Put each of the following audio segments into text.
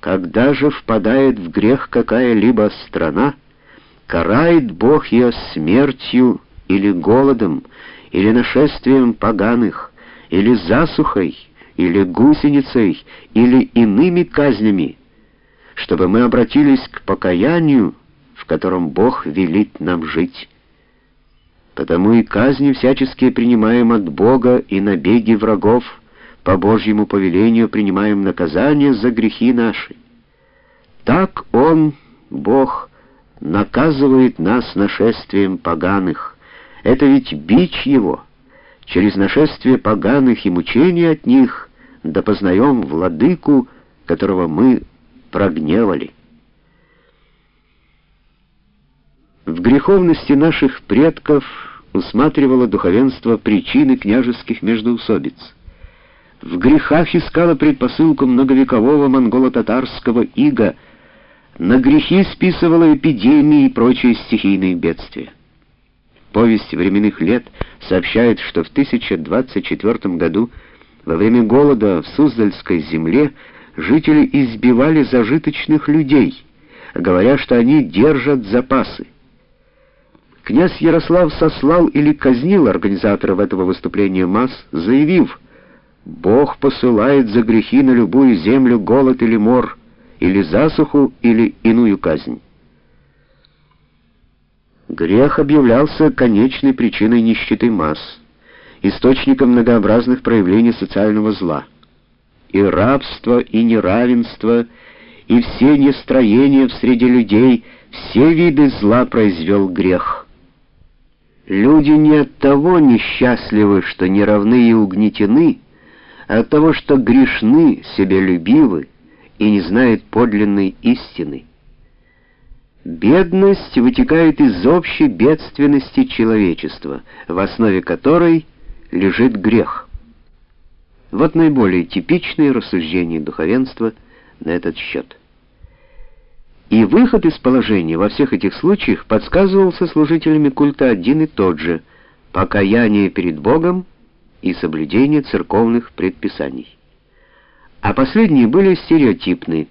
когда же впадает в грех какая-либо страна, карает Бог ее смертью или голодом, или нашествием поганых, или засухой, или гусеницей, или иными казнями, чтобы мы обратились к покаянию, в котором Бог велит нам жить. Потому и казни всяческие принимаем от Бога и набеги врагов, по Божьему повелению принимаем наказание за грехи наши. Так Он, Бог, наказывает нас нашествием поганых. Это ведь бич Его. Через нашествие поганых и мучения от них да познаем владыку, которого мы прогневали. В греховности наших предков усматривало духовенство причины княжеских междоусобиц. В грехах искало предпосылку многовекового монголо-татарского ига, на грехи списывала эпидемии и прочие стихийные бедствия. Повесть временных лет сообщает, что в 1024 году во время голода в Суздальской земле жители избивали зажиточных людей, говоря, что они держат запасы. Князь Ярослав сослал или казнил организаторов этого выступления масс, заявив, «Бог посылает за грехи на любую землю голод или мор, или засуху, или иную казнь». Грех объявлялся конечной причиной нищеты масс, источником многообразных проявлений социального зла. И рабство, и неравенство, и все нестроения в среде людей, все виды зла произвел грех. Люди не от того несчастливы, что не равны и угнетены, а от того, что грешны, себялюбивы и не знают подлинной истины. Бедность вытекает из общей бедственности человечества, в основе которой лежит грех. Вот наиболее типичные рассуждения духовенства на этот счет. И выход из положения во всех этих случаях подсказывался служителями культа один и тот же — покаяние перед Богом и соблюдение церковных предписаний. А последние были стереотипны.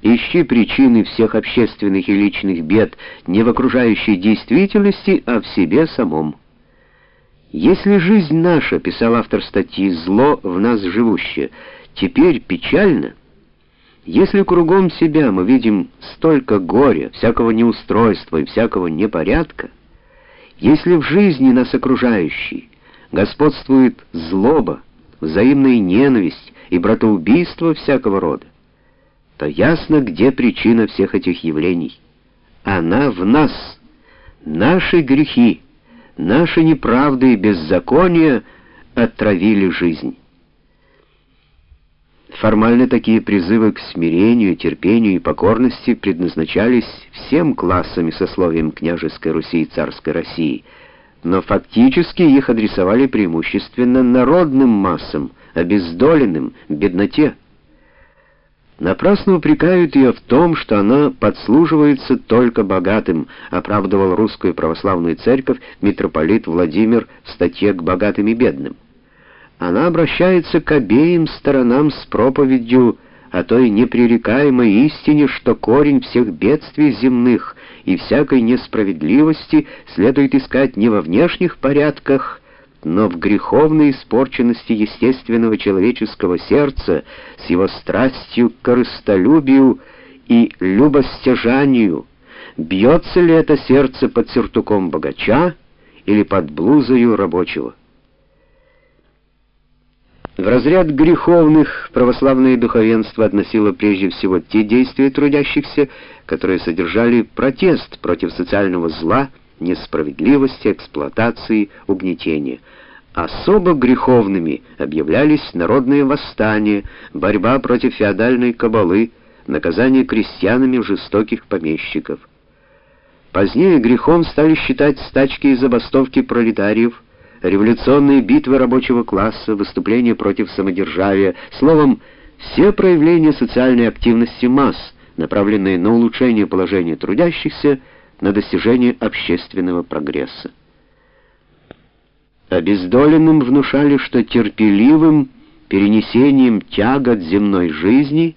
Ищи причины всех общественных и личных бед не в окружающей действительности, а в себе самом. Если жизнь наша, писал автор статьи, зло в нас живущее, теперь печально — если кругом себя мы видим столько горя, всякого неустройства и всякого непорядка, если в жизни нас окружающей господствует злоба, взаимная ненависть и братоубийство всякого рода, то ясно, где причина всех этих явлений. Она в нас. Наши грехи, наши неправды и беззакония отравили жизнь. Формально такие призывы к смирению, терпению и покорности предназначались всем классам и сословиям княжеской Руси и царской России, но фактически их адресовали преимущественно народным массам, обездоленным, бедноте. Напрасно упрекают ее в том, что она подслуживается только богатым, оправдывал русскую православную церковь митрополит Владимир в статье «К богатым и бедным» она обращается к обеим сторонам с проповедью о той непререкаемой истине, что корень всех бедствий земных и всякой несправедливости следует искать не во внешних порядках, но в греховной испорченности естественного человеческого сердца с его страстью к корыстолюбию и любостяжанию. Бьется ли это сердце под сюртуком богача или под блузою рабочего? В разряд греховных православное духовенство относило прежде всего те действия трудящихся, которые содержали протест против социального зла, несправедливости, эксплуатации, угнетения. Особо греховными объявлялись народные восстания, борьба против феодальной кабалы, наказание крестьянами жестоких помещиков. Позднее грехом стали считать стачки и забастовки пролетариев, революционные битвы рабочего класса, выступления против самодержавия, словом, все проявления социальной активности масс, направленные на улучшение положения трудящихся, на достижение общественного прогресса. Обездоленным внушали, что терпеливым перенесением тягот земной жизни